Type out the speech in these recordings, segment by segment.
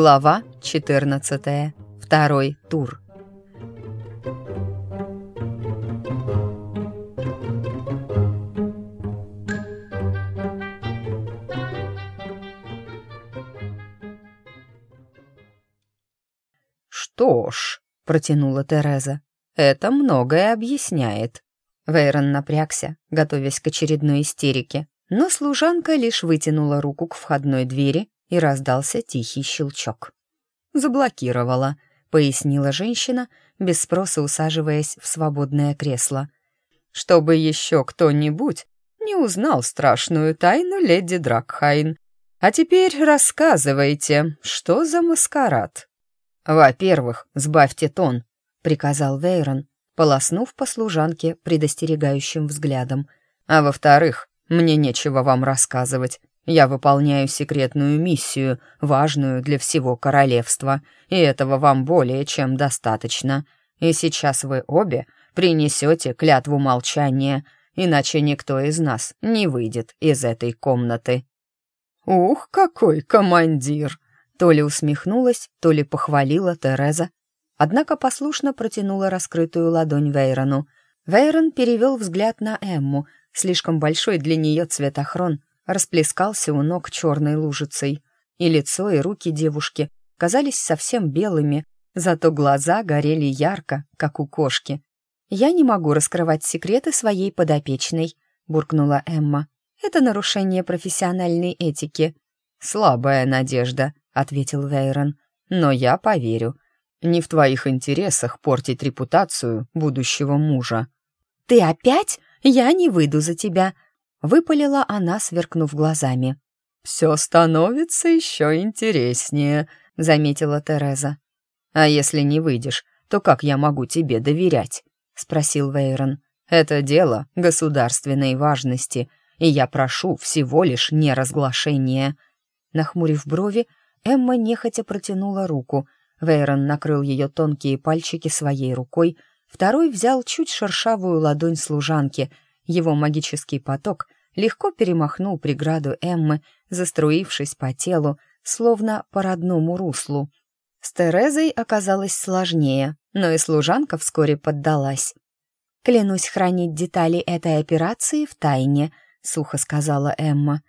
Глава 14. Второй тур. «Что ж», — протянула Тереза, — «это многое объясняет». Вейрон напрягся, готовясь к очередной истерике, но служанка лишь вытянула руку к входной двери, и раздался тихий щелчок. «Заблокировала», — пояснила женщина, без спроса усаживаясь в свободное кресло. «Чтобы еще кто-нибудь не узнал страшную тайну леди Дракхайн. А теперь рассказывайте, что за маскарад?» «Во-первых, сбавьте тон», — приказал Вейрон, полоснув по служанке предостерегающим взглядом. «А во-вторых, мне нечего вам рассказывать. Я выполняю секретную миссию, важную для всего королевства, и этого вам более чем достаточно. И сейчас вы обе принесете клятву молчания, иначе никто из нас не выйдет из этой комнаты». «Ух, какой командир!» То ли усмехнулась, то ли похвалила Тереза, однако послушно протянула раскрытую ладонь Вейрону. Вейрон перевел взгляд на Эмму, слишком большой для нее цветохрон, расплескался у ног черной лужицей, и лицо, и руки девушки казались совсем белыми, зато глаза горели ярко, как у кошки. «Я не могу раскрывать секреты своей подопечной», — буркнула Эмма. «Это нарушение профессиональной этики». «Слабая надежда», — ответил Вейрон. «Но я поверю. Не в твоих интересах портить репутацию будущего мужа». «Ты опять? Я не выйду за тебя!» — выпалила она, сверкнув глазами. «Все становится еще интереснее», — заметила Тереза. «А если не выйдешь, то как я могу тебе доверять?» — спросил Вейрон. «Это дело государственной важности, и я прошу всего лишь неразглашения». Нахмурив брови, Эмма нехотя протянула руку — Вейрон накрыл ее тонкие пальчики своей рукой, второй взял чуть шершавую ладонь служанки. Его магический поток легко перемахнул преграду Эммы, заструившись по телу, словно по родному руслу. С Терезой оказалось сложнее, но и служанка вскоре поддалась. «Клянусь хранить детали этой операции в тайне», — сухо сказала Эмма.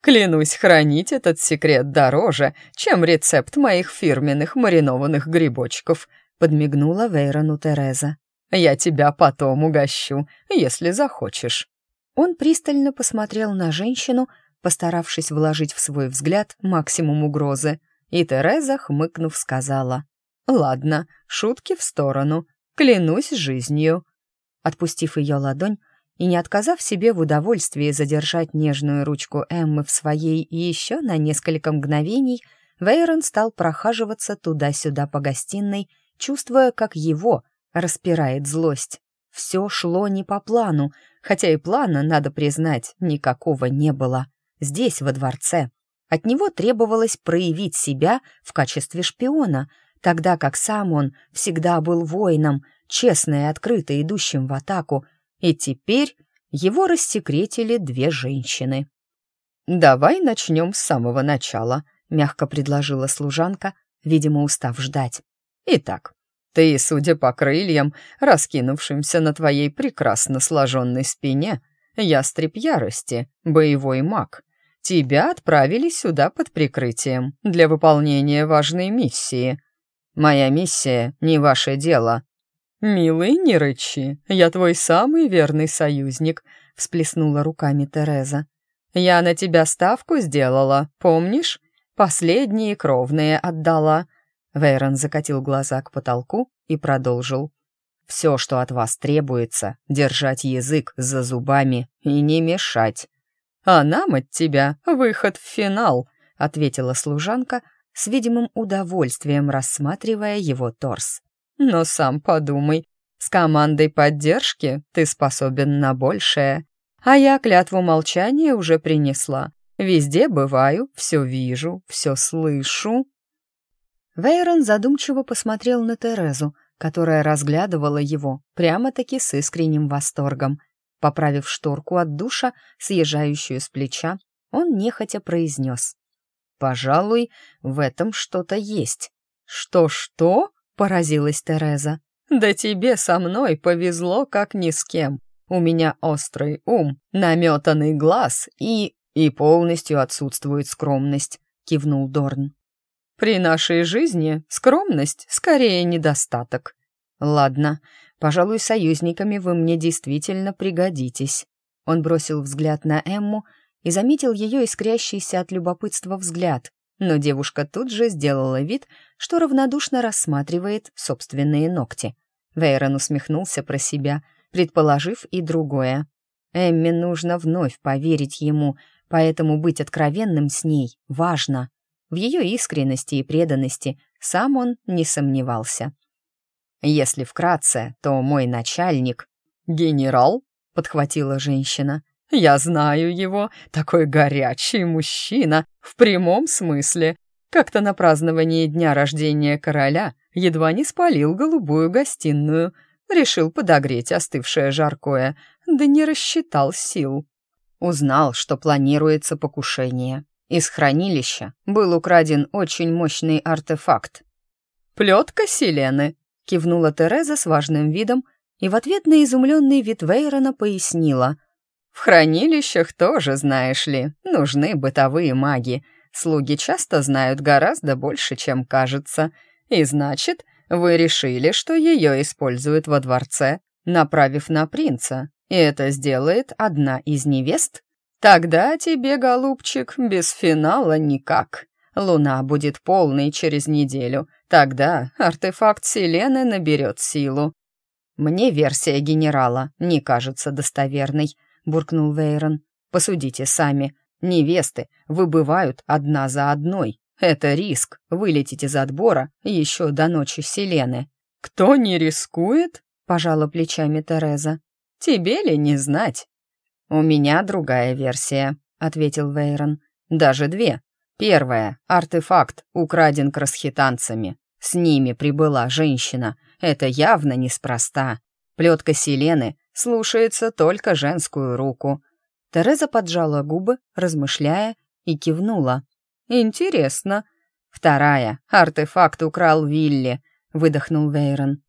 Клянусь хранить этот секрет дороже, чем рецепт моих фирменных маринованных грибочков», — подмигнула Вейрону Тереза. «Я тебя потом угощу, если захочешь». Он пристально посмотрел на женщину, постаравшись вложить в свой взгляд максимум угрозы, и Тереза, хмыкнув, сказала, «Ладно, шутки в сторону, клянусь жизнью». Отпустив ее ладонь, и не отказав себе в удовольствии задержать нежную ручку Эммы в своей еще на несколько мгновений, Вейрон стал прохаживаться туда-сюда по гостиной, чувствуя, как его распирает злость. Все шло не по плану, хотя и плана, надо признать, никакого не было. Здесь, во дворце. От него требовалось проявить себя в качестве шпиона, тогда как сам он всегда был воином, честно и открыто идущим в атаку, и теперь его рассекретили две женщины. «Давай начнем с самого начала», — мягко предложила служанка, видимо, устав ждать. «Итак, ты, судя по крыльям, раскинувшимся на твоей прекрасно сложенной спине, ястреб ярости, боевой маг, тебя отправили сюда под прикрытием для выполнения важной миссии. Моя миссия — не ваше дело, «Милый, не рычи, я твой самый верный союзник», — всплеснула руками Тереза. «Я на тебя ставку сделала, помнишь? Последние кровные отдала». Вейрон закатил глаза к потолку и продолжил. «Все, что от вас требуется, держать язык за зубами и не мешать». «А нам от тебя выход в финал», — ответила служанка, с видимым удовольствием рассматривая его торс. Но сам подумай, с командой поддержки ты способен на большее. А я клятву молчания уже принесла. Везде бываю, все вижу, все слышу». Вейрон задумчиво посмотрел на Терезу, которая разглядывала его прямо-таки с искренним восторгом. Поправив шторку от душа, съезжающую с плеча, он нехотя произнес. Пожалуй, в этом что-то есть. «Что-что?» — поразилась Тереза. «Да тебе со мной повезло, как ни с кем. У меня острый ум, наметанный глаз и... и полностью отсутствует скромность», — кивнул Дорн. «При нашей жизни скромность скорее недостаток». «Ладно, пожалуй, союзниками вы мне действительно пригодитесь». Он бросил взгляд на Эмму и заметил ее искрящийся от любопытства взгляд, но девушка тут же сделала вид, что равнодушно рассматривает собственные ногти. Вейрон усмехнулся про себя, предположив и другое. Эмме нужно вновь поверить ему, поэтому быть откровенным с ней важно. В ее искренности и преданности сам он не сомневался. «Если вкратце, то мой начальник...» «Генерал?» — подхватила женщина. Я знаю его, такой горячий мужчина, в прямом смысле. Как-то на праздновании дня рождения короля едва не спалил голубую гостиную. Решил подогреть остывшее жаркое, да не рассчитал сил. Узнал, что планируется покушение. Из хранилища был украден очень мощный артефакт. «Плетка Селены», — кивнула Тереза с важным видом, и в ответ на изумленный вид Вейрона пояснила — в хранилищах тоже, знаешь ли, нужны бытовые маги. Слуги часто знают гораздо больше, чем кажется. И значит, вы решили, что ее используют во дворце, направив на принца, и это сделает одна из невест? Тогда тебе, голубчик, без финала никак. Луна будет полной через неделю. Тогда артефакт Селены наберет силу. Мне версия генерала не кажется достоверной буркнул Вейрон. «Посудите сами. Невесты выбывают одна за одной. Это риск вылететь из отбора еще до ночи Селены». «Кто не рискует?» — пожала плечами Тереза. «Тебе ли не знать?» «У меня другая версия», — ответил Вейрон. «Даже две. Первая — артефакт, украден красхитанцами. С ними прибыла женщина. Это явно неспроста. Плетка Селены слушается только женскую руку. Тереза поджала губы, размышляя, и кивнула. «Интересно». «Вторая. Артефакт украл Вилли», — выдохнул Вейрон.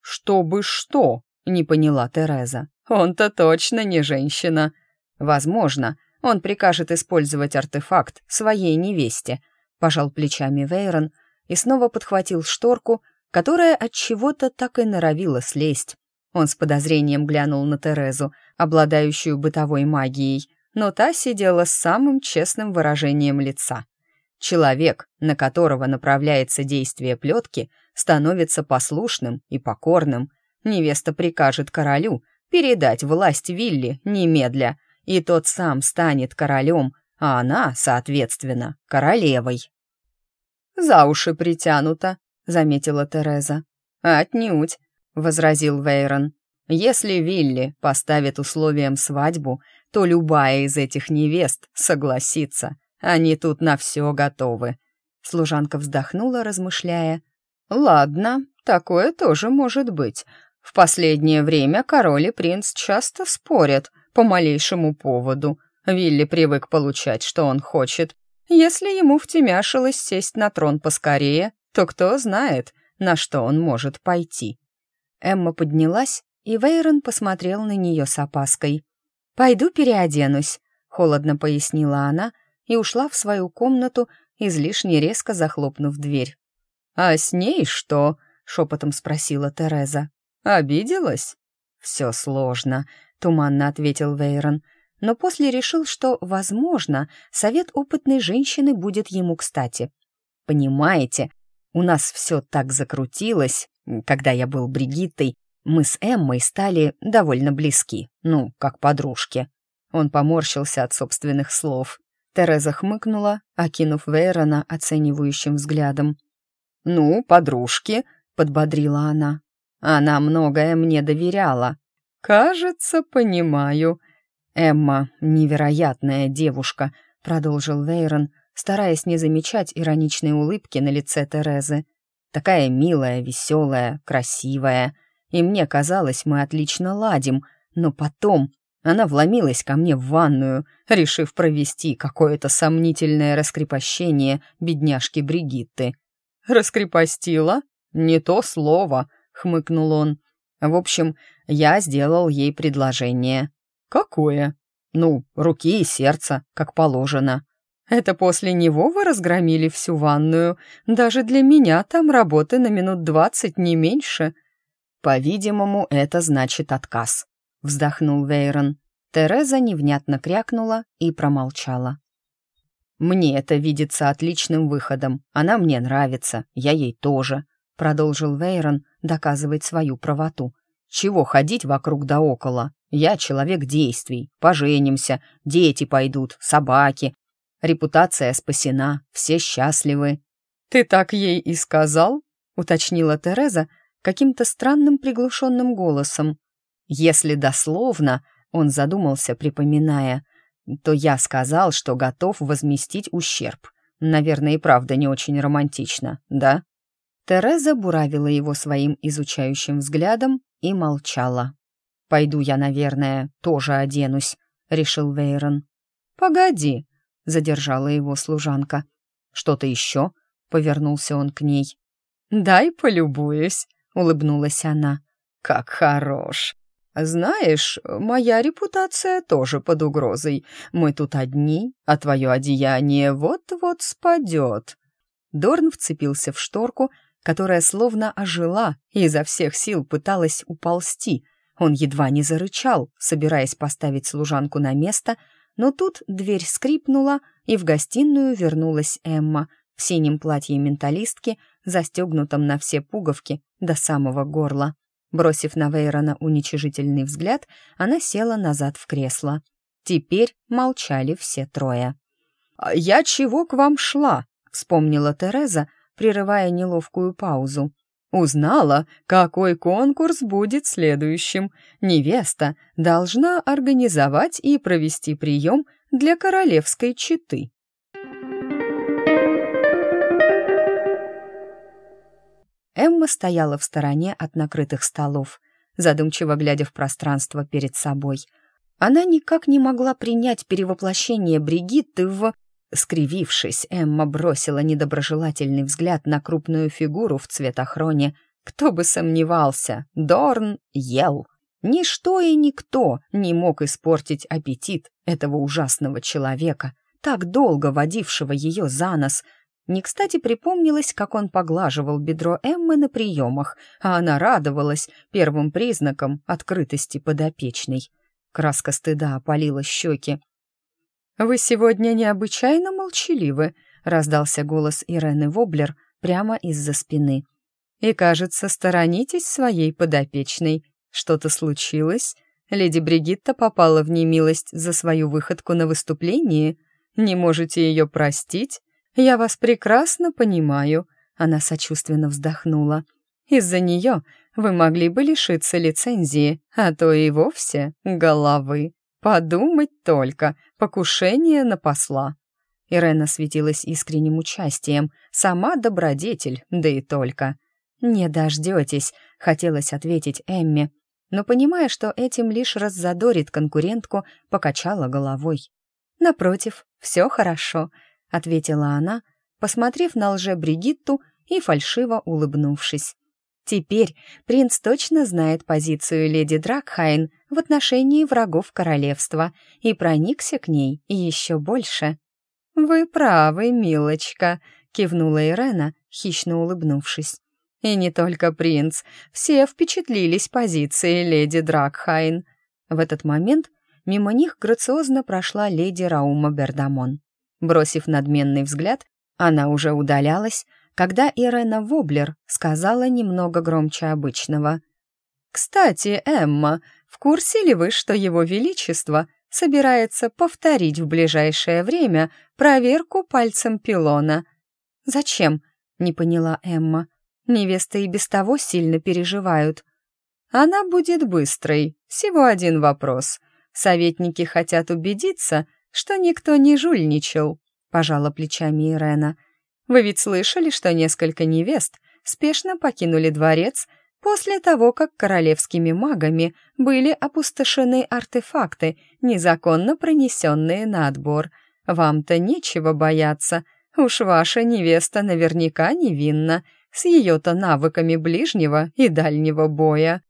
«Чтобы что?» — не поняла Тереза. «Он-то точно не женщина». «Возможно, он прикажет использовать артефакт своей невесте», — пожал плечами Вейрон и снова подхватил шторку, которая от чего-то так и норовила слезть. Он с подозрением глянул на Терезу, обладающую бытовой магией, но та сидела с самым честным выражением лица. Человек, на которого направляется действие плетки, становится послушным и покорным. Невеста прикажет королю передать власть Вилли немедля, и тот сам станет королем, а она, соответственно, королевой. «За уши притянуто», — заметила Тереза. «Отнюдь. — возразил Вейрон. «Если Вилли поставит условием свадьбу, то любая из этих невест согласится. Они тут на все готовы». Служанка вздохнула, размышляя. «Ладно, такое тоже может быть. В последнее время король и принц часто спорят по малейшему поводу. Вилли привык получать, что он хочет. Если ему втемяшилось сесть на трон поскорее, то кто знает, на что он может пойти». Эмма поднялась, и Вейрон посмотрел на нее с опаской. «Пойду переоденусь», — холодно пояснила она и ушла в свою комнату, излишне резко захлопнув дверь. «А с ней что?» — шепотом спросила Тереза. «Обиделась?» «Все сложно», — туманно ответил Вейрон, но после решил, что, возможно, совет опытной женщины будет ему кстати. «Понимаете, у нас все так закрутилось, когда я был Бригиттой, мы с Эммой стали довольно близки, ну, как подружки. Он поморщился от собственных слов. Тереза хмыкнула, окинув Вейрона оценивающим взглядом. «Ну, подружки», — подбодрила она. «Она многое мне доверяла». «Кажется, понимаю». «Эмма — невероятная девушка», — продолжил Вейрон, стараясь не замечать ироничной улыбки на лице Терезы. Такая милая, веселая, красивая. И мне казалось, мы отлично ладим, но потом Она вломилась ко мне в ванную, решив провести какое-то сомнительное раскрепощение бедняжки Бригитты. «Раскрепостила? Не то слово», — хмыкнул он. «В общем, я сделал ей предложение». «Какое?» «Ну, руки и сердце, как положено». «Это после него вы разгромили всю ванную? Даже для меня там работы на минут двадцать, не меньше». «По-видимому, это значит отказ», — вздохнул Вейрон. Тереза невнятно крякнула и промолчала. «Мне это видится отличным выходом. Она мне нравится, я ей тоже», — продолжил Вейрон доказывать свою правоту. «Чего ходить вокруг да около? Я человек действий. Поженимся, дети пойдут, собаки. Репутация спасена, все счастливы». «Ты так ей и сказал?» — уточнила Тереза каким-то странным приглушенным голосом. Если дословно, он задумался, припоминая, то я сказал, что готов возместить ущерб. Наверное, и правда не очень романтично, да? Тереза буравила его своим изучающим взглядом и молчала. «Пойду я, наверное, тоже оденусь», — решил Вейрон. «Погоди», — задержала его служанка. «Что-то еще?» — повернулся он к ней. «Дай полюбуюсь», — улыбнулась она. «Как хорош!» «Знаешь, моя репутация тоже под угрозой. Мы тут одни, а твое одеяние вот-вот спадет». Дорн вцепился в шторку, которая словно ожила и изо всех сил пыталась уползти. Он едва не зарычал, собираясь поставить служанку на место, но тут дверь скрипнула, и в гостиную вернулась Эмма в синем платье менталистки, застегнутом на все пуговки до самого горла. Бросив на Вейрона уничижительный взгляд, она села назад в кресло. Теперь молчали все трое. «А «Я чего к вам шла?» — вспомнила Тереза, прерывая неловкую паузу. «Узнала, какой конкурс будет следующим. Невеста должна организовать и провести прием для королевской четы». Эмма стояла в стороне от накрытых столов, задумчиво глядя в пространство перед собой. Она никак не могла принять перевоплощение Бригитты в... Скривившись, Эмма бросила недоброжелательный взгляд на крупную фигуру в цветохроне. Кто бы сомневался, Дорн ел. Ничто и никто не мог испортить аппетит этого ужасного человека, так долго водившего ее за нос — не кстати припомнилось, как он поглаживал бедро Эммы на приемах, а она радовалась первым признакам открытости подопечной. Краска стыда опалила щеки. «Вы сегодня необычайно молчаливы», — раздался голос Ирены Воблер прямо из-за спины. «И, кажется, сторонитесь своей подопечной. Что-то случилось? Леди Бригитта попала в немилость за свою выходку на выступлении? Не можете ее простить?» «Я вас прекрасно понимаю», — она сочувственно вздохнула. «Из-за нее вы могли бы лишиться лицензии, а то и вовсе головы. Подумать только, покушение на посла». Ирена светилась искренним участием, сама добродетель, да и только. «Не дождетесь», — хотелось ответить Эмме, но, понимая, что этим лишь раззадорит конкурентку, покачала головой. «Напротив, все хорошо», — ответила она, посмотрев на лже-Бригитту и фальшиво улыбнувшись. Теперь принц точно знает позицию леди Дракхайн в отношении врагов королевства и проникся к ней еще больше. «Вы правы, милочка», — кивнула Ирена, хищно улыбнувшись. «И не только принц, все впечатлились позицией леди Дракхайн». В этот момент мимо них грациозно прошла леди Раума Бердамон. Бросив надменный взгляд, она уже удалялась, когда Ирена Воблер сказала немного громче обычного. «Кстати, Эмма, в курсе ли вы, что его величество собирается повторить в ближайшее время проверку пальцем пилона?» «Зачем?» — не поняла Эмма. «Невесты и без того сильно переживают». «Она будет быстрой. Всего один вопрос. Советники хотят убедиться, что никто не жульничал», — пожала плечами Ирена. «Вы ведь слышали, что несколько невест спешно покинули дворец, после того, как королевскими магами были опустошены артефакты, незаконно пронесенные на отбор. Вам-то нечего бояться. Уж ваша невеста наверняка невинна, с ее-то навыками ближнего и дальнего боя».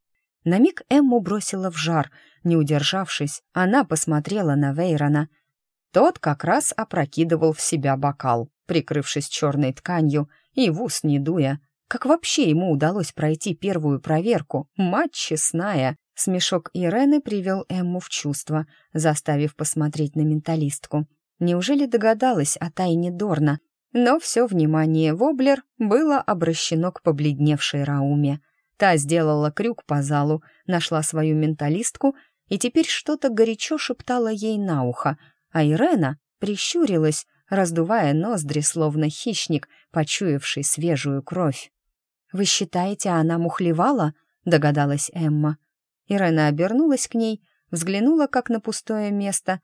На миг Эмму бросила в жар. Не удержавшись, она посмотрела на Вейрона. Тот как раз опрокидывал в себя бокал, прикрывшись черной тканью и в ус не дуя. Как вообще ему удалось пройти первую проверку? Мать честная! Смешок Ирены привел Эмму в чувство, заставив посмотреть на менталистку. Неужели догадалась о тайне Дорна? Но все внимание Воблер было обращено к побледневшей Рауме. Та сделала крюк по залу, нашла свою менталистку и теперь что-то горячо шептала ей на ухо, а Ирена прищурилась, раздувая ноздри, словно хищник, почуявший свежую кровь. «Вы считаете, она мухлевала?» — догадалась Эмма. Ирена обернулась к ней, взглянула как на пустое место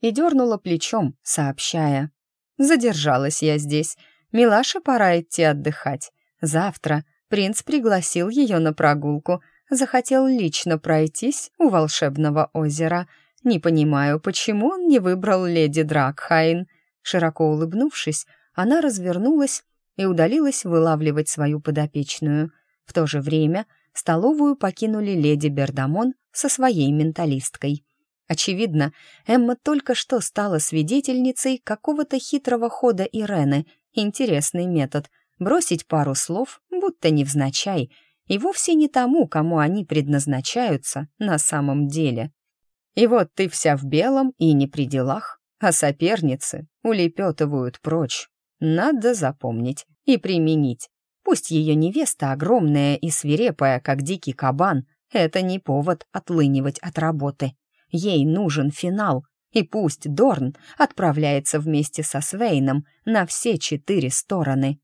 и дернула плечом, сообщая. «Задержалась я здесь. Милаше пора идти отдыхать. Завтра принц пригласил ее на прогулку, захотел лично пройтись у волшебного озера. Не понимаю, почему он не выбрал леди Дракхайн». Широко улыбнувшись, она развернулась и удалилась вылавливать свою подопечную. В то же время столовую покинули леди Бердамон со своей менталисткой. Очевидно, Эмма только что стала свидетельницей какого-то хитрого хода Ирены. Интересный метод — бросить пару слов, будто невзначай, и вовсе не тому, кому они предназначаются на самом деле. И вот ты вся в белом и не при делах, а соперницы улепетывают прочь. Надо запомнить и применить. Пусть ее невеста огромная и свирепая, как дикий кабан, это не повод отлынивать от работы. Ей нужен финал, и пусть Дорн отправляется вместе со Свейном на все четыре стороны.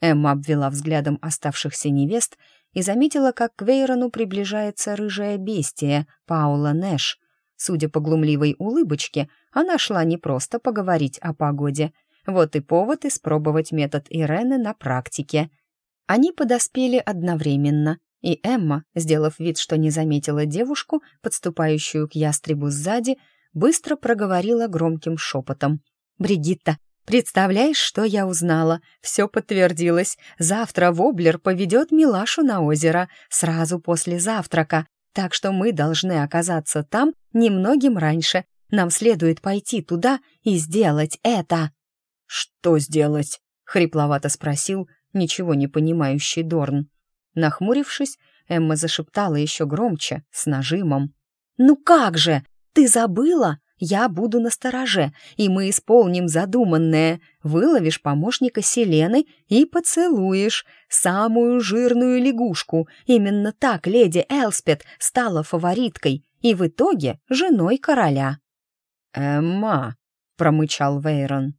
Эмма обвела взглядом оставшихся невест и заметила, как к Вейрону приближается рыжая бестия Паула Нэш. Судя по глумливой улыбочке, она шла не просто поговорить о погоде — вот и повод испробовать метод Ирены на практике. Они подоспели одновременно, и Эмма, сделав вид, что не заметила девушку, подступающую к ястребу сзади, быстро проговорила громким шепотом. «Бригитта, представляешь, что я узнала? Все подтвердилось. Завтра Воблер поведет Милашу на озеро, сразу после завтрака, так что мы должны оказаться там немногим раньше. Нам следует пойти туда и сделать это». «Что сделать?» — хрипловато спросил ничего не понимающий Дорн. Нахмурившись, Эмма зашептала еще громче, с нажимом. «Ну как же! Ты забыла? Я буду на стороже, и мы исполним задуманное. Выловишь помощника Селены и поцелуешь самую жирную лягушку. Именно так леди Элспет стала фавориткой и в итоге женой короля». «Эмма», — промычал Вейрон,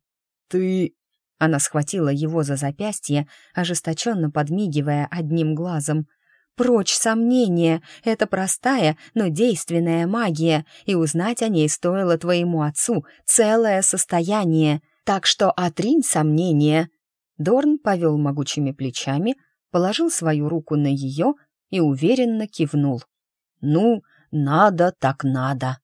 «Ты...» Она схватила его за запястье, ожесточенно подмигивая одним глазом. «Прочь сомнения! Это простая, но действенная магия, и узнать о ней стоило твоему отцу целое состояние. Так что отринь сомнения!» Дорн повел могучими плечами, положил свою руку на ее и уверенно кивнул. «Ну, надо так надо!»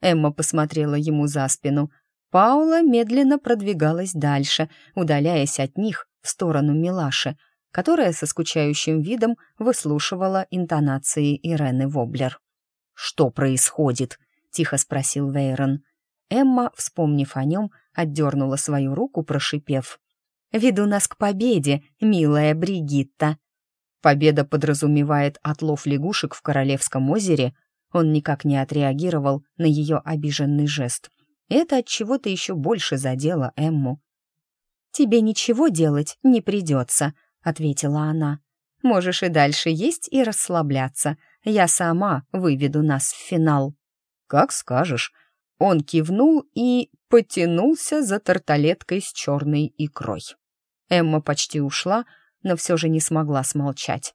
Эмма посмотрела ему за спину — Паула медленно продвигалась дальше, удаляясь от них в сторону Милаши, которая со скучающим видом выслушивала интонации Ирены Воблер. «Что происходит?» — тихо спросил Вейрон. Эмма, вспомнив о нем, отдернула свою руку, прошипев. «Веду нас к победе, милая Бригитта!» Победа подразумевает отлов лягушек в Королевском озере. Он никак не отреагировал на ее обиженный жест — это от чего-то еще больше задело Эмму. «Тебе ничего делать не придется», — ответила она. «Можешь и дальше есть и расслабляться. Я сама выведу нас в финал». «Как скажешь». Он кивнул и потянулся за тарталеткой с черной икрой. Эмма почти ушла, но все же не смогла смолчать.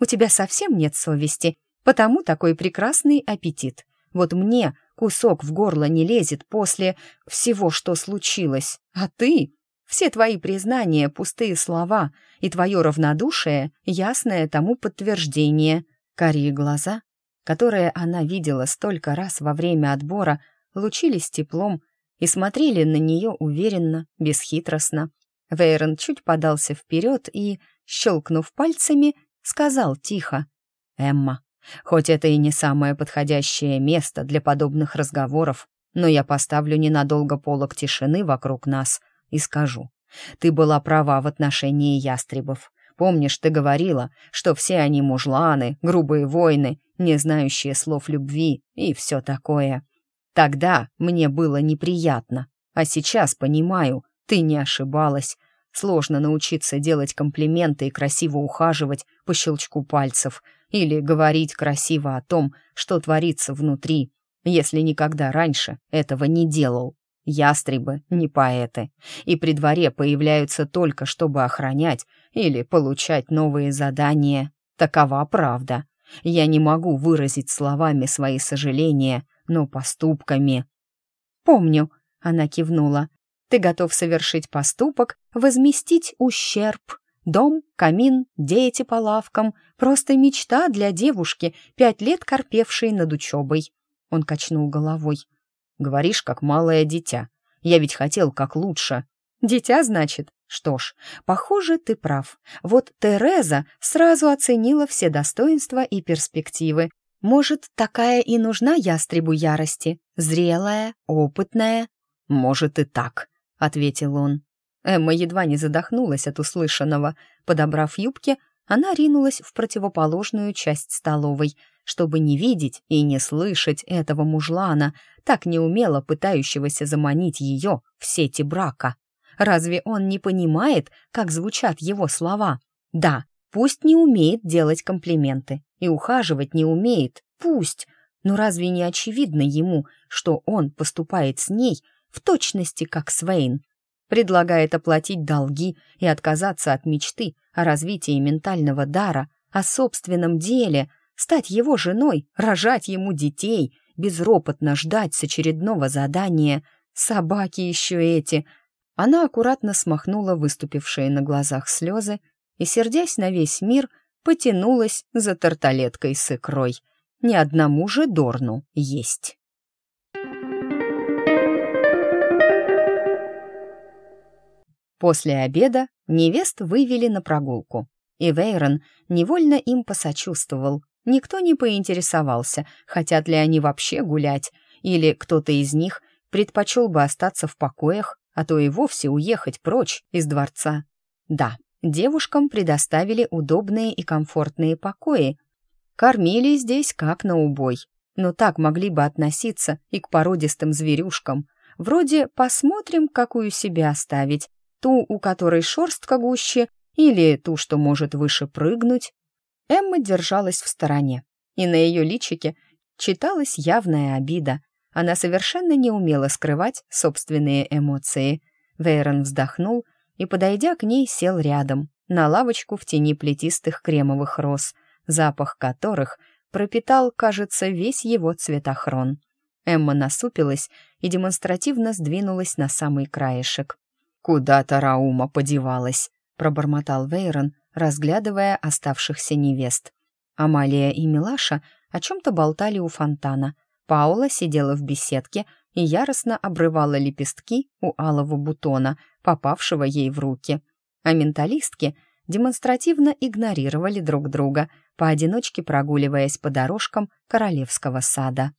«У тебя совсем нет совести, потому такой прекрасный аппетит. Вот мне Кусок в горло не лезет после всего, что случилось. А ты? Все твои признания — пустые слова, и твое равнодушие — ясное тому подтверждение. Карие глаза, которые она видела столько раз во время отбора, лучились теплом и смотрели на нее уверенно, бесхитростно. Вейрон чуть подался вперед и, щелкнув пальцами, сказал тихо. «Эмма, хоть это и не самое подходящее место для подобных разговоров, но я поставлю ненадолго полок тишины вокруг нас и скажу. Ты была права в отношении ястребов. Помнишь, ты говорила, что все они мужланы, грубые воины, не знающие слов любви и все такое. Тогда мне было неприятно, а сейчас понимаю, ты не ошибалась. Сложно научиться делать комплименты и красиво ухаживать по щелчку пальцев или говорить красиво о том, что творится внутри, если никогда раньше этого не делал. Ястребы не поэты, и при дворе появляются только, чтобы охранять или получать новые задания. Такова правда. Я не могу выразить словами свои сожаления, но поступками. «Помню», — она кивнула, — «ты готов совершить поступок, возместить ущерб. Дом, камин, дети по лавкам — просто мечта для девушки, пять лет корпевшей над учебой». Он качнул головой. «Говоришь, как малое дитя. Я ведь хотел как лучше». «Дитя, значит? Что ж, похоже, ты прав. Вот Тереза сразу оценила все достоинства и перспективы, может, такая и нужна ястребу ярости? Зрелая, опытная? Может и так, ответил он. Эмма едва не задохнулась от услышанного. Подобрав юбки, она ринулась в противоположную часть столовой, чтобы не видеть и не слышать этого мужлана, так неумело пытающегося заманить ее в сети брака. Разве он не понимает, как звучат его слова? Да, Пусть не умеет делать комплименты и ухаживать не умеет, пусть. Но разве не очевидно ему, что он поступает с ней в точности как Свейн? Предлагает оплатить долги и отказаться от мечты о развитии ментального дара, о собственном деле, стать его женой, рожать ему детей, безропотно ждать с очередного задания. Собаки еще эти. Она аккуратно смахнула выступившие на глазах слезы и, сердясь на весь мир, потянулась за тарталеткой с икрой. Ни одному же Дорну есть. После обеда невест вывели на прогулку, и Вейрон невольно им посочувствовал. Никто не поинтересовался, хотят ли они вообще гулять, или кто-то из них предпочел бы остаться в покоях, а то и вовсе уехать прочь из дворца. Да, девушкам предоставили удобные и комфортные покои. Кормили здесь как на убой, но так могли бы относиться и к породистым зверюшкам. Вроде «посмотрим, какую себе оставить», ту, у которой шерстка гуще, или ту, что может выше прыгнуть. Эмма держалась в стороне, и на ее личике читалась явная обида. Она совершенно не умела скрывать собственные эмоции. Вейрон вздохнул и, подойдя к ней, сел рядом, на лавочку в тени плетистых кремовых роз, запах которых пропитал, кажется, весь его цветохрон. Эмма насупилась и демонстративно сдвинулась на самый краешек. «Куда-то Раума подевалась», — пробормотал Вейрон, разглядывая оставшихся невест. Амалия и Милаша о чем-то болтали у фонтана. Паула сидела в беседке и яростно обрывала лепестки у алого бутона, попавшего ей в руки. А менталистки демонстративно игнорировали друг друга, поодиночке прогуливаясь по дорожкам королевского сада.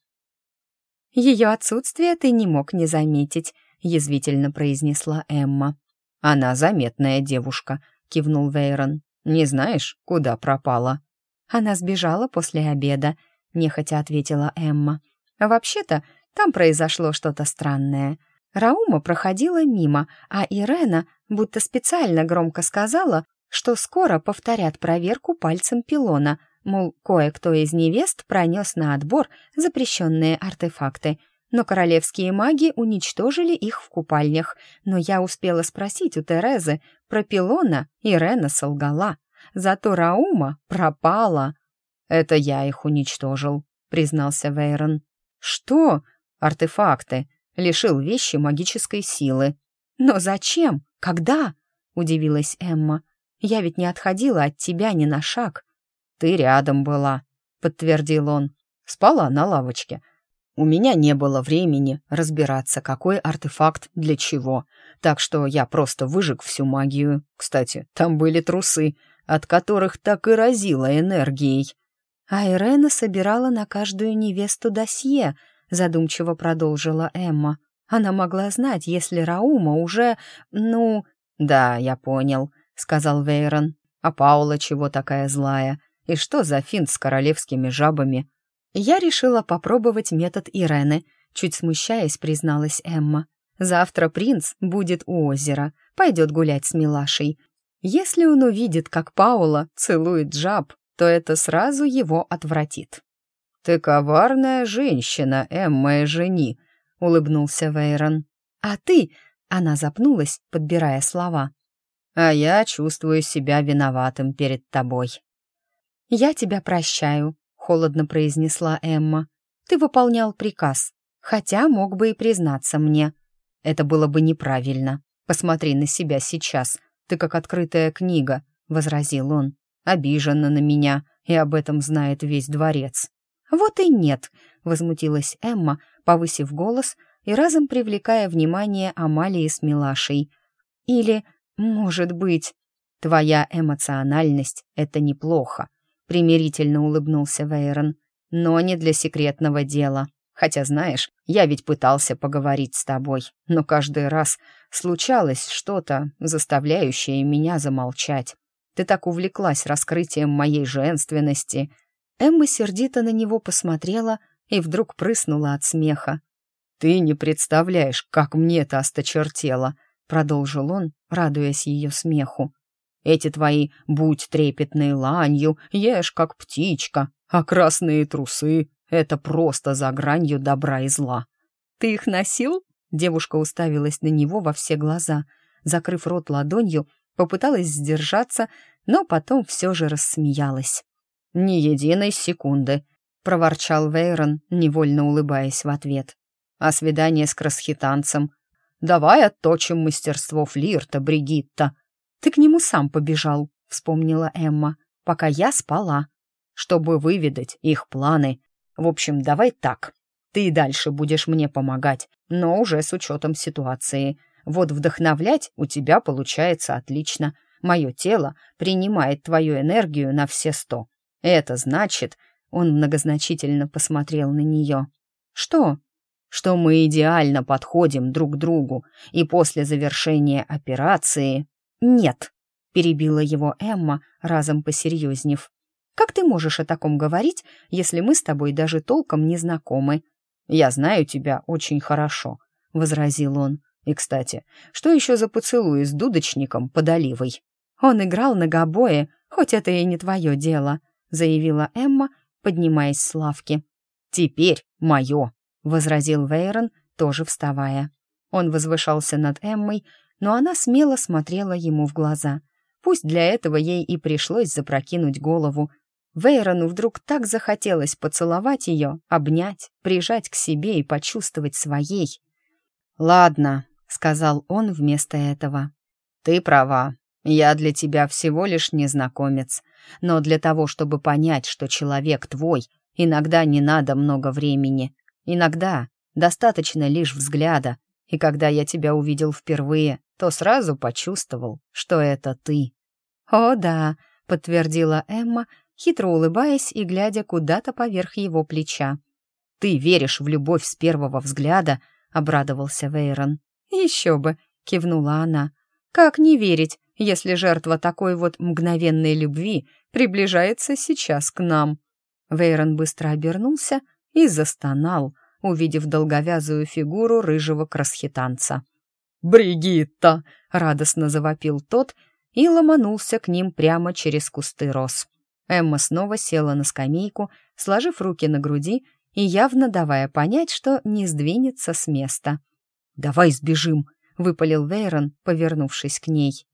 «Ее отсутствие ты не мог не заметить», — язвительно произнесла Эмма. «Она заметная девушка», — кивнул Вейрон. «Не знаешь, куда пропала?» «Она сбежала после обеда», — нехотя ответила Эмма. «Вообще-то там произошло что-то странное. Раума проходила мимо, а Ирена будто специально громко сказала, что скоро повторят проверку пальцем пилона, мол, кое-кто из невест пронес на отбор запрещенные артефакты. Но королевские маги уничтожили их в купальнях. Но я успела спросить у Терезы про пилона, Ирена солгала. Зато Раума пропала. «Это я их уничтожил», — признался Вейрон. «Что?» артефакты, лишил вещи магической силы. Но зачем? Когда?» — удивилась Эмма. «Я ведь не отходила от тебя ни на шаг». «Ты рядом была», — подтвердил он. «Спала на лавочке. У меня не было времени разбираться, какой артефакт для чего, так что я просто выжег всю магию. Кстати, там были трусы, от которых так и разило энергией». «А Ирена собирала на каждую невесту досье», — задумчиво продолжила Эмма. «Она могла знать, если Раума уже... ну...» «Да, я понял», — сказал Вейрон. «А Паула чего такая злая? И что за финт с королевскими жабами?» Я решила попробовать метод Ирены, чуть смущаясь, призналась Эмма. Завтра принц будет у озера, пойдет гулять с милашей. Если он увидит, как Паула целует жаб, то это сразу его отвратит. «Ты коварная женщина, Эмма и жени», — улыбнулся Вейрон. «А ты...» — она запнулась, подбирая слова. «А я чувствую себя виноватым перед тобой». «Я тебя прощаю», — холодно произнесла Эмма. «Ты выполнял приказ, хотя мог бы и признаться мне. Это было бы неправильно. Посмотри на себя сейчас. Ты как открытая книга», — возразил он обижена на меня, и об этом знает весь дворец. «Вот и нет», — возмутилась Эмма, повысив голос и разом привлекая внимание Амалии с Милашей. «Или, может быть, твоя эмоциональность — это неплохо», — примирительно улыбнулся Вейрон, «но не для секретного дела. Хотя, знаешь, я ведь пытался поговорить с тобой, но каждый раз случалось что-то, заставляющее меня замолчать. Ты так увлеклась раскрытием моей женственности». Эмма сердито на него посмотрела и вдруг прыснула от смеха. «Ты не представляешь, как мне это осточертело», — продолжил он, радуясь ее смеху. «Эти твои «будь трепетной ланью», «ешь как птичка», а красные трусы — это просто за гранью добра и зла». «Ты их носил?» Девушка уставилась на него во все глаза, закрыв рот ладонью Попыталась сдержаться, но потом все же рассмеялась. «Ни единой секунды», — проворчал Вейрон, невольно улыбаясь в ответ. «А свидание с красхитанцем? Давай отточим мастерство флирта, Бригитта». «Ты к нему сам побежал», — вспомнила Эмма, «пока я спала». «Чтобы выведать их планы. В общем, давай так. Ты и дальше будешь мне помогать, но уже с учетом ситуации. Вот вдохновлять у тебя получается отлично. Мое тело принимает твою энергию на все сто. Это значит...» Он многозначительно посмотрел на нее. «Что?» «Что мы идеально подходим друг к другу, и после завершения операции...» «Нет», — перебила его Эмма, разом посерьезнев. «Как ты можешь о таком говорить, если мы с тобой даже толком не знакомы?» «Я знаю тебя очень хорошо», — возразил он. И, кстати, что еще за поцелуй с дудочником под оливой? Он играл на гобое, хоть это и не твое дело, заявила Эмма, поднимаясь с лавки. Теперь мое, возразил Вейрон, тоже вставая. Он возвышался над Эммой, но она смело смотрела ему в глаза. Пусть для этого ей и пришлось запрокинуть голову. Вейрону вдруг так захотелось поцеловать ее, обнять, прижать к себе и почувствовать своей. «Ладно», — сказал он вместо этого. «Ты права. Я для тебя всего лишь незнакомец. Но для того, чтобы понять, что человек твой, иногда не надо много времени. Иногда достаточно лишь взгляда. И когда я тебя увидел впервые, то сразу почувствовал, что это ты». «О, да», — подтвердила Эмма, хитро улыбаясь и глядя куда-то поверх его плеча. «Ты веришь в любовь с первого взгляда», — обрадовался Вейрон. «Еще бы!» — кивнула она. «Как не верить, если жертва такой вот мгновенной любви приближается сейчас к нам?» Вейрон быстро обернулся и застонал, увидев долговязую фигуру рыжего красхитанца. «Бригитта!» — радостно завопил тот и ломанулся к ним прямо через кусты роз. Эмма снова села на скамейку, сложив руки на груди и явно давая понять, что не сдвинется с места. «Давай сбежим», — выпалил Вейрон, повернувшись к ней.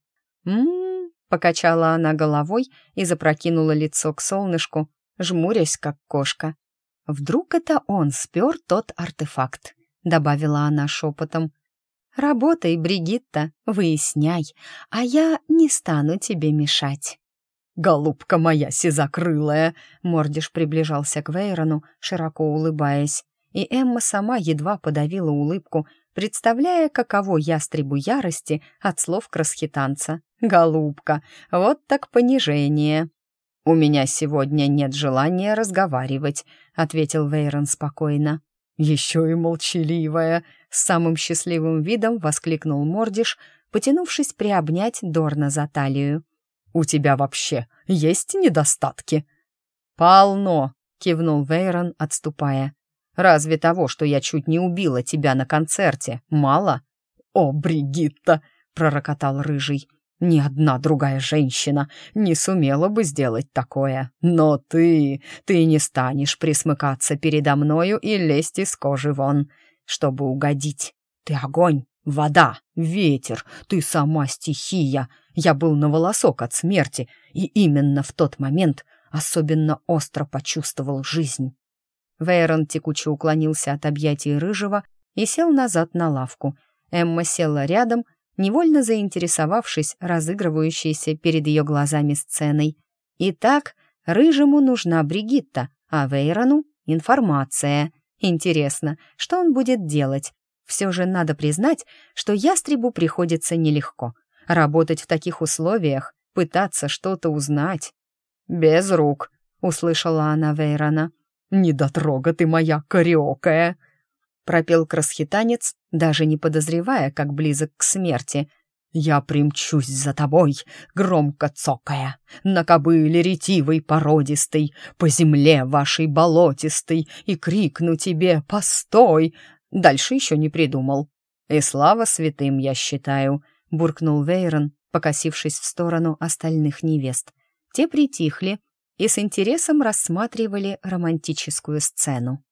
«М-м-м», покачала она головой и запрокинула лицо к солнышку, жмурясь, как кошка. «Вдруг это он спер тот артефакт?» — добавила она шепотом. Работай, Бригитта, выясняй, а я не стану тебе мешать». «Голубка моя сизокрылая!» Мордиш приближался к Вейрону, широко улыбаясь, и Эмма сама едва подавила улыбку, представляя, каково ястребу ярости от слов красхитанца. «Голубка, вот так понижение!» «У меня сегодня нет желания разговаривать», — ответил Вейрон спокойно. «Еще и молчаливая!» — с самым счастливым видом воскликнул Мордиш, потянувшись приобнять Дорна за талию. «У тебя вообще есть недостатки?» «Полно!» — кивнул Вейрон, отступая. «Разве того, что я чуть не убила тебя на концерте, мало?» «О, Бригитта!» — пророкотал Рыжий. Ни одна другая женщина не сумела бы сделать такое. Но ты, ты не станешь присмыкаться передо мною и лезть из кожи вон, чтобы угодить. Ты огонь, вода, ветер, ты сама стихия. Я был на волосок от смерти, и именно в тот момент особенно остро почувствовал жизнь. Вейрон текуче уклонился от объятий Рыжего и сел назад на лавку. Эмма села рядом невольно заинтересовавшись разыгрывающейся перед ее глазами сценой. Итак, Рыжему нужна Бригитта, а Вейрону — информация. Интересно, что он будет делать? Все же надо признать, что ястребу приходится нелегко. Работать в таких условиях, пытаться что-то узнать. «Без рук», — услышала она Вейрона. «Недотрога ты моя, кореокая!» пропел красхитанец, даже не подозревая, как близок к смерти. «Я примчусь за тобой, громко цокая, на кобыле ретивой породистой, по земле вашей болотистой, и крикну тебе «Постой!» Дальше еще не придумал. «И слава святым, я считаю», — буркнул Вейрон, покосившись в сторону остальных невест. Те притихли и с интересом рассматривали романтическую сцену.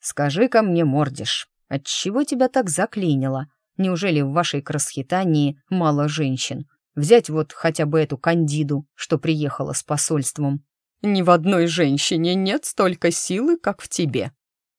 «Скажи-ка мне, Мордиш, отчего тебя так заклинило? Неужели в вашей красхитании мало женщин? Взять вот хотя бы эту кандиду, что приехала с посольством. Ни в одной женщине нет столько силы, как в тебе.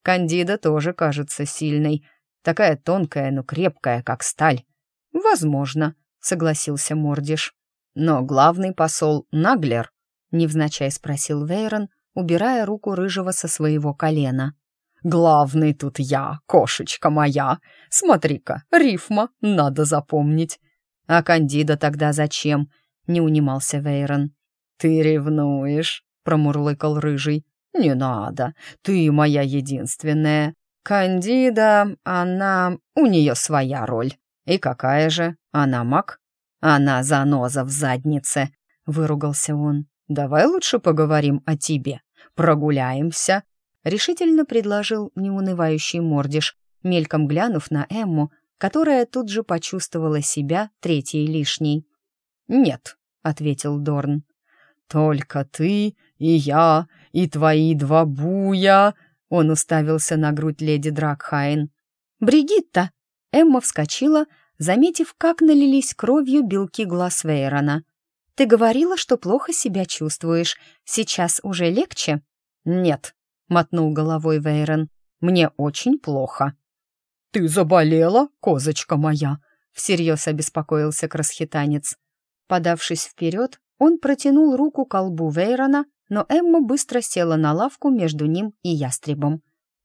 Кандида тоже кажется сильной, такая тонкая, но крепкая, как сталь. Возможно, согласился Мордиш. Но главный посол Наглер, невзначай спросил Вейрон, убирая руку рыжего со своего колена. Главный тут я, кошечка моя. Смотри-ка, рифма, надо запомнить. А Кандида тогда зачем? Не унимался Вейрон. Ты ревнуешь, промурлыкал рыжий. Не надо, ты моя единственная. Кандида, она... У нее своя роль. И какая же? Она маг? Она заноза в заднице, выругался он. Давай лучше поговорим о тебе. Прогуляемся, решительно предложил неунывающий мордиш, мельком глянув на Эмму, которая тут же почувствовала себя третьей лишней. «Нет», — ответил Дорн. «Только ты и я, и твои два буя!» Он уставился на грудь леди Дракхайн. «Бригитта!» Эмма вскочила, заметив, как налились кровью белки глаз Вейрона. «Ты говорила, что плохо себя чувствуешь. Сейчас уже легче?» «Нет», мотнул головой Вейрон. «Мне очень плохо». «Ты заболела, козочка моя?» — всерьез обеспокоился красхитанец. Подавшись вперед, он протянул руку к колбу Вейрона, но Эмма быстро села на лавку между ним и ястребом.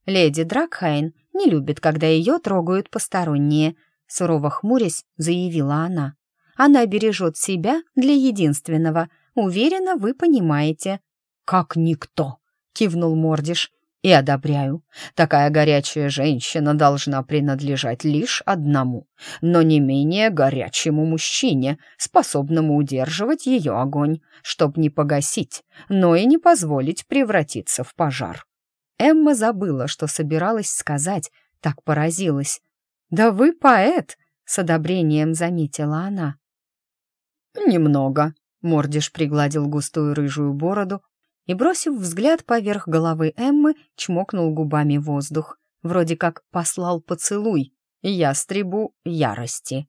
«Леди Дракхайн не любит, когда ее трогают посторонние», — сурово хмурясь, заявила она. «Она бережет себя для единственного. Уверена, вы понимаете». «Как никто», кивнул Мордиш. «И одобряю. Такая горячая женщина должна принадлежать лишь одному, но не менее горячему мужчине, способному удерживать ее огонь, чтоб не погасить, но и не позволить превратиться в пожар». Эмма забыла, что собиралась сказать, так поразилась. «Да вы поэт!» — с одобрением заметила она. «Немного», — Мордиш пригладил густую рыжую бороду, и, бросив взгляд поверх головы Эммы, чмокнул губами воздух. Вроде как послал поцелуй ястребу ярости.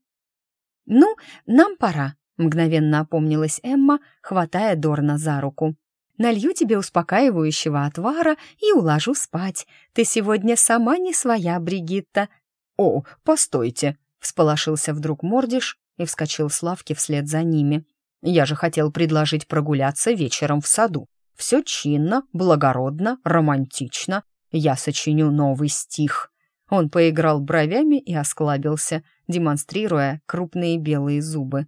«Ну, нам пора», — мгновенно опомнилась Эмма, хватая Дорна за руку. «Налью тебе успокаивающего отвара и уложу спать. Ты сегодня сама не своя, Бригитта». «О, постойте!» Всполошился вдруг Мордиш и вскочил с лавки вслед за ними. «Я же хотел предложить прогуляться вечером в саду. Все чинно, благородно, романтично. Я сочиню новый стих». Он поиграл бровями и осклабился, демонстрируя крупные белые зубы.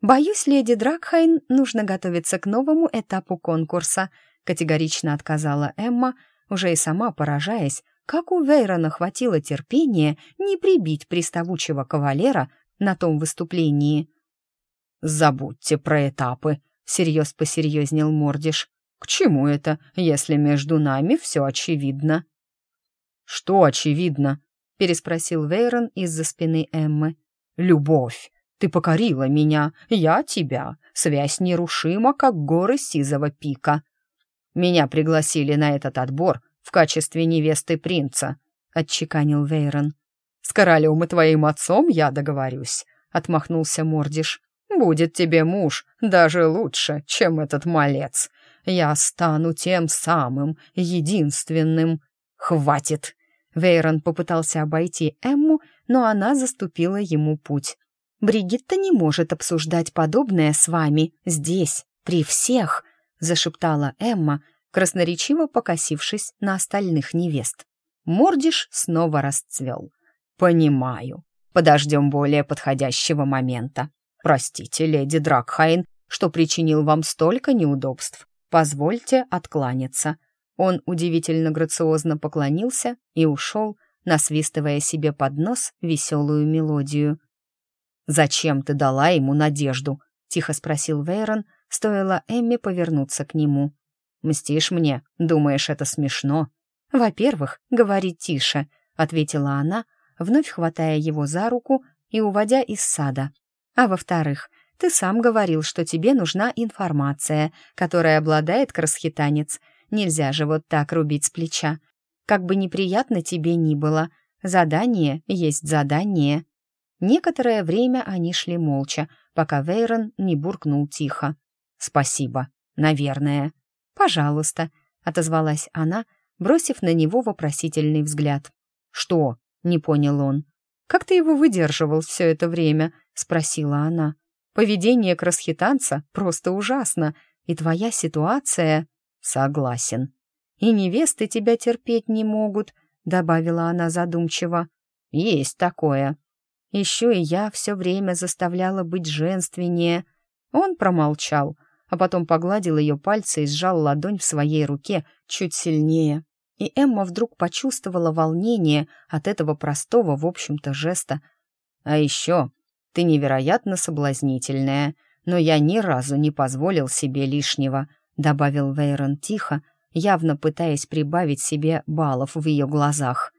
«Боюсь, леди Дракхайн, нужно готовиться к новому этапу конкурса», категорично отказала Эмма, уже и сама поражаясь, как у Вейрона хватило терпения не прибить приставучего кавалера на том выступлении. «Забудьте про этапы», — всерьез посерьезнел Мордиш. «К чему это, если между нами все очевидно?» «Что очевидно?» — переспросил Вейрон из-за спины Эммы. «Любовь. Ты покорила меня, я тебя. Связь нерушима, как горы сизого пика. Меня пригласили на этот отбор в качестве невесты принца», — отчеканил Вейрон. «С королем и твоим отцом я договорюсь», — отмахнулся Мордиш. «Будет тебе муж даже лучше, чем этот малец. Я стану тем самым, единственным. Хватит!» Вейрон попытался обойти Эмму, но она заступила ему путь. «Бригитта не может обсуждать подобное с вами здесь, при всех», зашептала Эмма, красноречиво покосившись на остальных невест. Мордиш снова расцвел. «Понимаю. Подождем более подходящего момента. Простите, леди Дракхайн, что причинил вам столько неудобств. Позвольте откланяться». Он удивительно грациозно поклонился и ушел, насвистывая себе под нос веселую мелодию. «Зачем ты дала ему надежду?» — тихо спросил Вейрон, стоило Эмми повернуться к нему. «Мстишь мне? Думаешь, это смешно?» «Во-первых, говори тише», — ответила она, вновь хватая его за руку и уводя из сада. «А во-вторых, ты сам говорил, что тебе нужна информация, которой обладает красхитанец. Нельзя же вот так рубить с плеча. Как бы неприятно тебе ни было, задание есть задание». Некоторое время они шли молча, пока Вейрон не буркнул тихо. «Спасибо, наверное». «Пожалуйста», — отозвалась она, бросив на него вопросительный взгляд. «Что?» — не понял он. «Как ты его выдерживал все это время?» — спросила она. «Поведение красхитанца просто ужасно, и твоя ситуация...» «Согласен». «И невесты тебя терпеть не могут», — добавила она задумчиво. «Есть такое», еще и я все время заставляла быть женственнее. Он промолчал, а потом погладил ее пальцы и сжал ладонь в своей руке чуть сильнее. И Эмма вдруг почувствовала волнение от этого простого, в общем-то, жеста. «А еще ты невероятно соблазнительная, но я ни разу не позволил себе лишнего», — добавил Вейрон тихо, явно пытаясь прибавить себе баллов в ее глазах.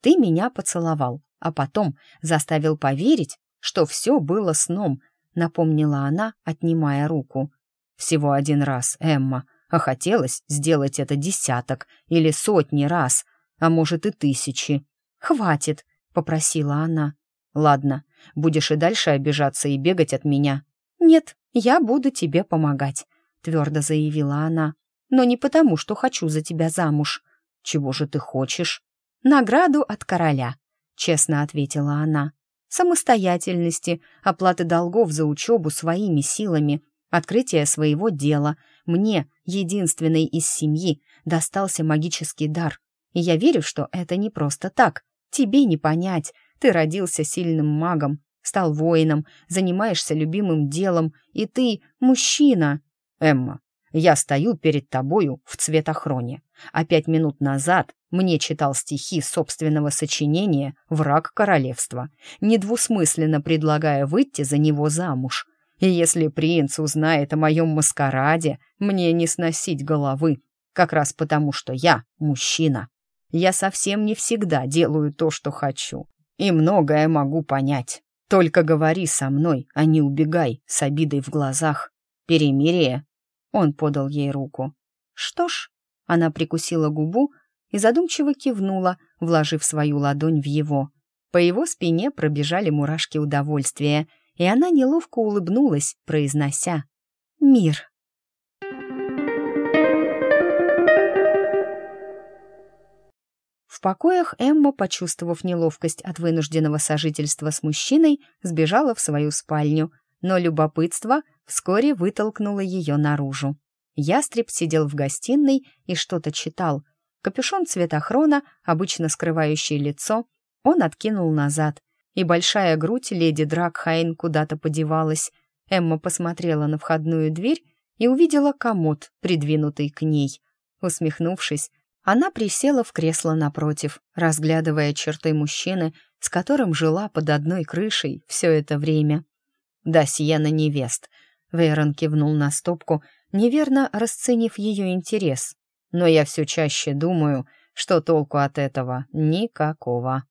«Ты меня поцеловал, а потом заставил поверить, что все было сном», — напомнила она, отнимая руку. «Всего один раз, Эмма, а хотелось сделать это десяток или сотни раз, а может и тысячи. Хватит», — попросила она. «Ладно, будешь и дальше обижаться и бегать от меня». «Нет, я буду тебе помогать», — твердо заявила она. «Но не потому, что хочу за тебя замуж». «Чего же ты хочешь?» «Награду от короля», — честно ответила она. «Самостоятельности, оплаты долгов за учебу своими силами, открытие своего дела. Мне, единственной из семьи, достался магический дар. И я верю, что это не просто так. Тебе не понять. Ты родился сильным магом, стал воином, занимаешься любимым делом, и ты мужчина. Эмма, я стою перед тобою в цветохроне, а пять минут назад мне читал стихи собственного сочинения «Враг королевства», недвусмысленно предлагая выйти за него замуж. И если принц узнает о моем маскараде, мне не сносить головы, как раз потому, что я мужчина. Я совсем не всегда делаю то, что хочу, и многое могу понять. Только говори со мной, а не убегай с обидой в глазах. Перемирие он подал ей руку. «Что ж?» Она прикусила губу и задумчиво кивнула, вложив свою ладонь в его. По его спине пробежали мурашки удовольствия, и она неловко улыбнулась, произнося «Мир». Покоях Эмма, почувствовав неловкость от вынужденного сожительства с мужчиной, сбежала в свою спальню, но любопытство вскоре вытолкнуло ее наружу. Ястреб сидел в гостиной и что-то читал. Капюшон цветохрона, обычно скрывающий лицо, он откинул назад, и большая грудь леди Дракхайн куда-то подевалась. Эмма посмотрела на входную дверь и увидела комод, придвинутый к ней. Усмехнувшись, она присела в кресло напротив, разглядывая черты мужчины, с которым жила под одной крышей все это время. «Да, Сиена невест», — Вейрон кивнул на стопку, неверно расценив ее интерес. «Но я все чаще думаю, что толку от этого никакого».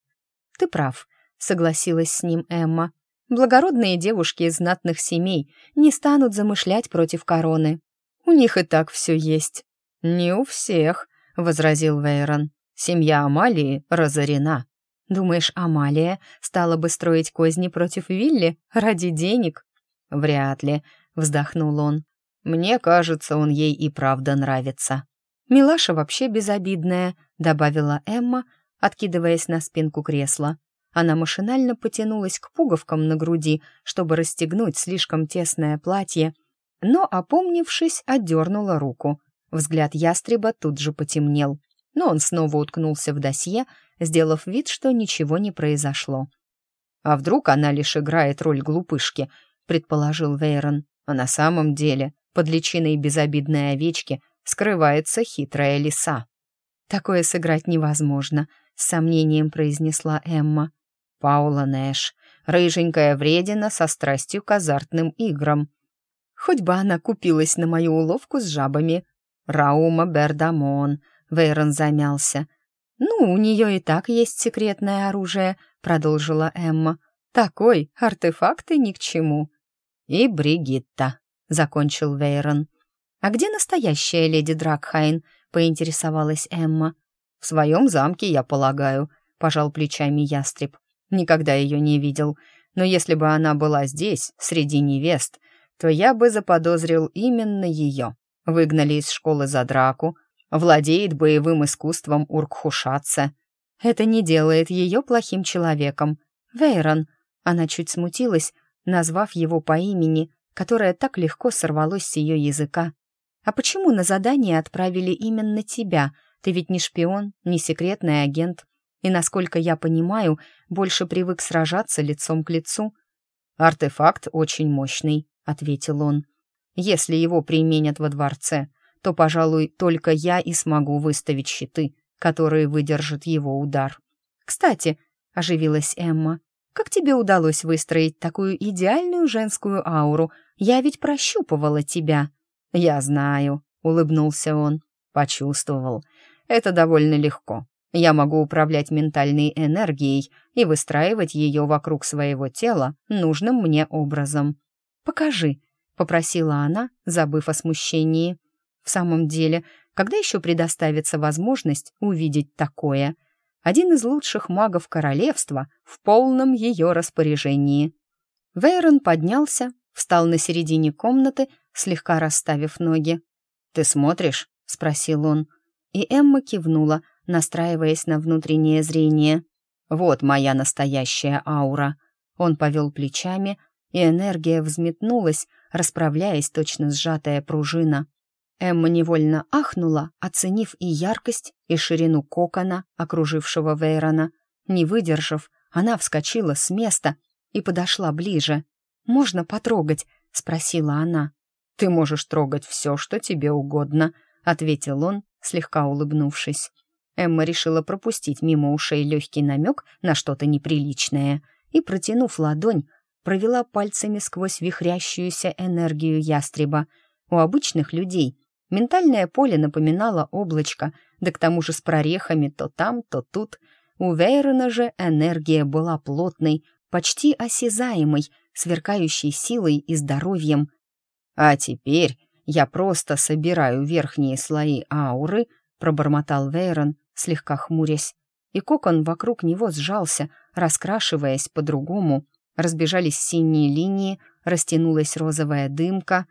«Ты прав», — согласилась с ним Эмма. «Благородные девушки из знатных семей не станут замышлять против короны. У них и так все есть». «Не у всех», — возразил Вейрон. «Семья Амалии разорена». «Думаешь, Амалия стала бы строить козни против Вилли ради денег?» «Вряд ли», — вздохнул он. «Мне кажется, он ей и правда нравится». «Милаша вообще безобидная», — добавила Эмма, откидываясь на спинку кресла. Она машинально потянулась к пуговкам на груди, чтобы расстегнуть слишком тесное платье, но, опомнившись, отдернула руку. Взгляд ястреба тут же потемнел, но он снова уткнулся в досье, сделав вид, что ничего не произошло. «А вдруг она лишь играет роль глупышки?» — предположил Вейрон. «А на самом деле под личиной безобидной овечки скрывается хитрая лиса». «Такое сыграть невозможно», — с сомнением произнесла Эмма. «Паула Нэш, рыженькая вредина со страстью к азартным играм». «Хоть бы она купилась на мою уловку с жабами», Раума Бердамон. Вейрон замялся. «Ну, у нее и так есть секретное оружие», — продолжила Эмма. «Такой артефакты ни к чему». «И Бригитта», — закончил Вейрон. «А где настоящая леди Дракхайн?» — поинтересовалась Эмма. «В своем замке, я полагаю», — пожал плечами ястреб. «Никогда ее не видел. Но если бы она была здесь, среди невест, то я бы заподозрил именно ее выгнали из школы за драку, владеет боевым искусством уркхушаться. Это не делает ее плохим человеком. Вейрон. Она чуть смутилась, назвав его по имени, которое так легко сорвалось с ее языка. «А почему на задание отправили именно тебя? Ты ведь не шпион, не секретный агент, и, насколько я понимаю, больше привык сражаться лицом к лицу». «Артефакт очень мощный», — ответил он. Если его применят во дворце, то, пожалуй, только я и смогу выставить щиты, которые выдержат его удар. «Кстати», — оживилась Эмма, «как тебе удалось выстроить такую идеальную женскую ауру? Я ведь прощупывала тебя». «Я знаю», — улыбнулся он. «Почувствовал. Это довольно легко. Я могу управлять ментальной энергией и выстраивать ее вокруг своего тела нужным мне образом». «Покажи», попросила она, забыв о смущении. В самом деле, когда еще предоставится возможность увидеть такое? Один из лучших магов королевства в полном ее распоряжении. Вейрон поднялся, встал на середине комнаты, слегка расставив ноги. «Ты смотришь?» — спросил он. И Эмма кивнула, настраиваясь на внутреннее зрение. «Вот моя настоящая аура». Он повел плечами, и энергия взметнулась, расправляясь точно сжатая пружина. Эмма невольно ахнула, оценив и яркость, и ширину кокона, окружившего Вейрона. Не выдержав, она вскочила с места и подошла ближе. «Можно потрогать?» — спросила она. «Ты можешь трогать все, что тебе угодно», — ответил он, слегка улыбнувшись. Эмма решила пропустить мимо ушей легкий намек на что-то неприличное и, протянув ладонь, провела пальцами сквозь вихрящуюся энергию ястреба. У обычных людей ментальное поле напоминало облачко, да к тому же с прорехами то там, то тут. У Вейрона же энергия была плотной, почти осязаемой, сверкающей силой и здоровьем. «А теперь я просто собираю верхние слои ауры», пробормотал Вейрон, слегка хмурясь, и кокон вокруг него сжался, раскрашиваясь по-другому, разбежались синие линии, растянулась розовая дымка.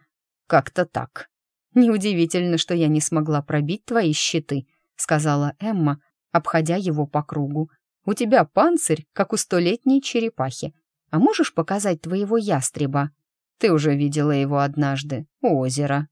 Как-то так. «Неудивительно, что я не смогла пробить твои щиты», — сказала Эмма, обходя его по кругу. «У тебя панцирь, как у столетней черепахи. А можешь показать твоего ястреба? Ты уже видела его однажды, у озера».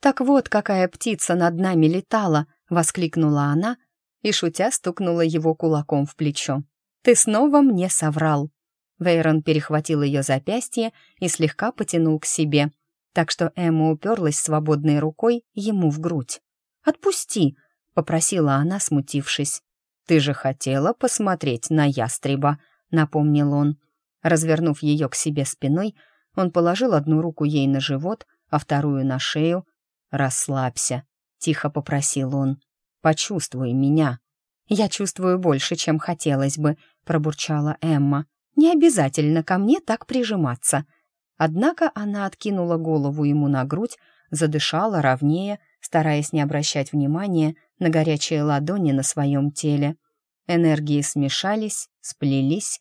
«Так вот, какая птица над нами летала!» — воскликнула она и, шутя, стукнула его кулаком в плечо. «Ты снова мне соврал!» Вейрон перехватил ее запястье и слегка потянул к себе, так что Эмма уперлась свободной рукой ему в грудь. «Отпусти!» — попросила она, смутившись. «Ты же хотела посмотреть на ястреба», — напомнил он. Развернув ее к себе спиной, он положил одну руку ей на живот, а вторую на шею. «Расслабься», — тихо попросил он. «Почувствуй меня». «Я чувствую больше, чем хотелось бы», — пробурчала Эмма. «Не обязательно ко мне так прижиматься». Однако она откинула голову ему на грудь, задышала ровнее, стараясь не обращать внимания на горячие ладони на своем теле. Энергии смешались, сплелись,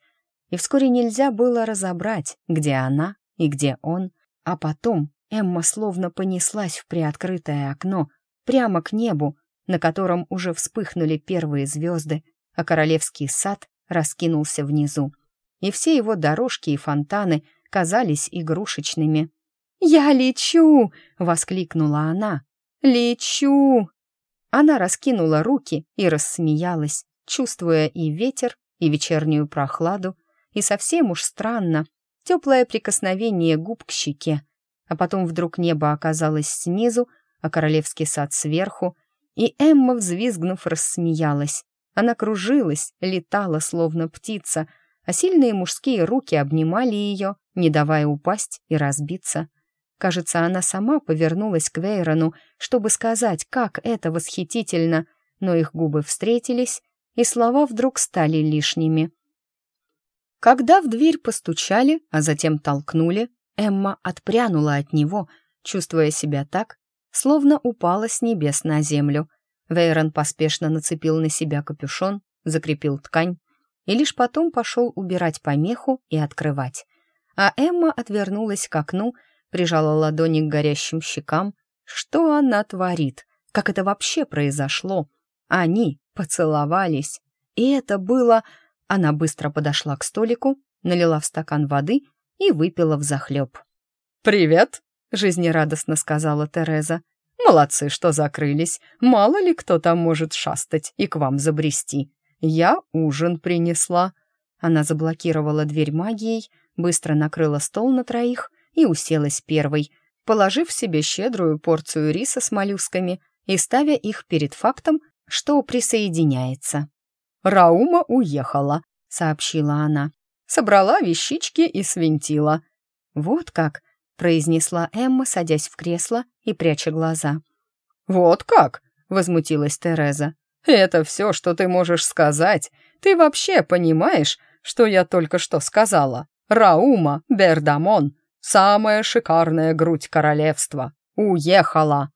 и вскоре нельзя было разобрать, где она и где он, а потом Эмма словно понеслась в приоткрытое окно, прямо к небу, на котором уже вспыхнули первые звезды, а королевский сад раскинулся внизу. И все его дорожки и фонтаны казались игрушечными. «Я лечу!» — воскликнула она. «Лечу!» Она раскинула руки и рассмеялась, чувствуя и ветер, и вечернюю прохладу, и совсем уж странно, теплое прикосновение губ к щеке. А потом вдруг небо оказалось снизу, а королевский сад сверху, и Эмма, взвизгнув, рассмеялась. Она кружилась, летала, словно птица, а сильные мужские руки обнимали ее, не давая упасть и разбиться. Кажется, она сама повернулась к Вейрону, чтобы сказать, как это восхитительно, но их губы встретились, и слова вдруг стали лишними. Когда в дверь постучали, а затем толкнули, Эмма отпрянула от него, чувствуя себя так, словно упала с небес на землю. Вейрон поспешно нацепил на себя капюшон, закрепил ткань и лишь потом пошел убирать помеху и открывать. А Эмма отвернулась к окну, прижала ладони к горящим щекам. Что она творит? Как это вообще произошло? Они поцеловались. И это было... Она быстро подошла к столику, налила в стакан воды и выпила взахлеб. «Привет!» — жизнерадостно сказала Тереза. «Молодцы, что закрылись. Мало ли кто там может шастать и к вам забрести. Я ужин принесла». Она заблокировала дверь магией, быстро накрыла стол на троих и уселась первой, положив себе щедрую порцию риса с моллюсками и ставя их перед фактом, что присоединяется. «Раума уехала», — сообщила она. «Собрала вещички и свинтила». «Вот как», произнесла Эмма, садясь в кресло и пряча глаза. «Вот как?» — возмутилась Тереза. «Это все, что ты можешь сказать. Ты вообще понимаешь, что я только что сказала? Раума Бердамон, самая шикарная грудь королевства, уехала!»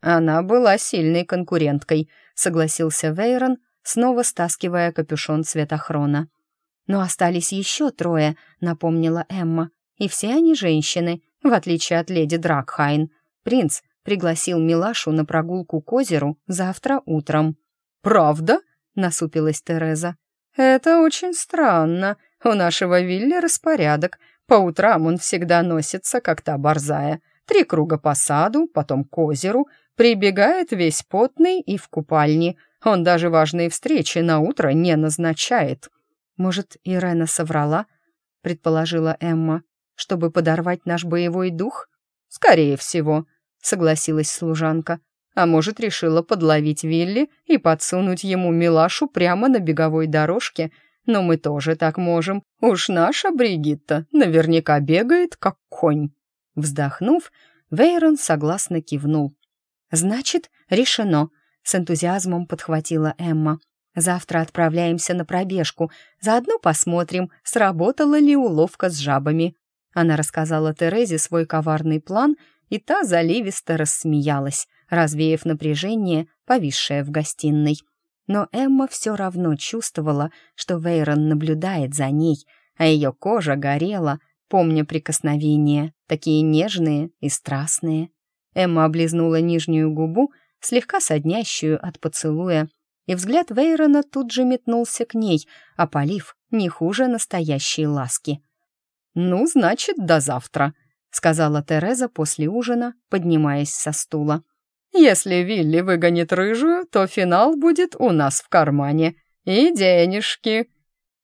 Она была сильной конкуренткой, согласился Вейрон, снова стаскивая капюшон цветохрона. «Но остались еще трое», — напомнила Эмма, «и все они женщины, в отличие от леди Дракхайн, принц пригласил Милашу на прогулку к озеру завтра утром. «Правда?» — насупилась Тереза. «Это очень странно. У нашего Вилли распорядок. По утрам он всегда носится, как та борзая. Три круга по саду, потом к озеру, прибегает весь потный и в купальне. Он даже важные встречи на утро не назначает». «Может, Ирена соврала?» — предположила Эмма чтобы подорвать наш боевой дух? Скорее всего, согласилась служанка. А может, решила подловить Вилли и подсунуть ему милашу прямо на беговой дорожке? Но мы тоже так можем. Уж наша Бригитта наверняка бегает, как конь. Вздохнув, Вейрон согласно кивнул. «Значит, решено», — с энтузиазмом подхватила Эмма. «Завтра отправляемся на пробежку. Заодно посмотрим, сработала ли уловка с жабами. Она рассказала Терезе свой коварный план, и та заливисто рассмеялась, развеяв напряжение, повисшее в гостиной. Но Эмма все равно чувствовала, что Вейрон наблюдает за ней, а ее кожа горела, помня прикосновения, такие нежные и страстные. Эмма облизнула нижнюю губу, слегка соднящую от поцелуя, и взгляд Вейрона тут же метнулся к ней, опалив не хуже настоящей ласки. «Ну, значит, до завтра», — сказала Тереза после ужина, поднимаясь со стула. «Если Вилли выгонит рыжую, то финал будет у нас в кармане. И денежки».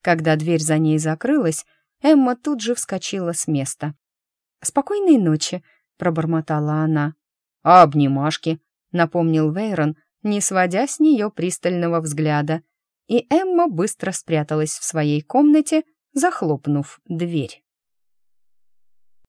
Когда дверь за ней закрылась, Эмма тут же вскочила с места. «Спокойной ночи», — пробормотала она. «А обнимашки?» — напомнил Вейрон, не сводя с нее пристального взгляда. И Эмма быстро спряталась в своей комнате, захлопнув дверь.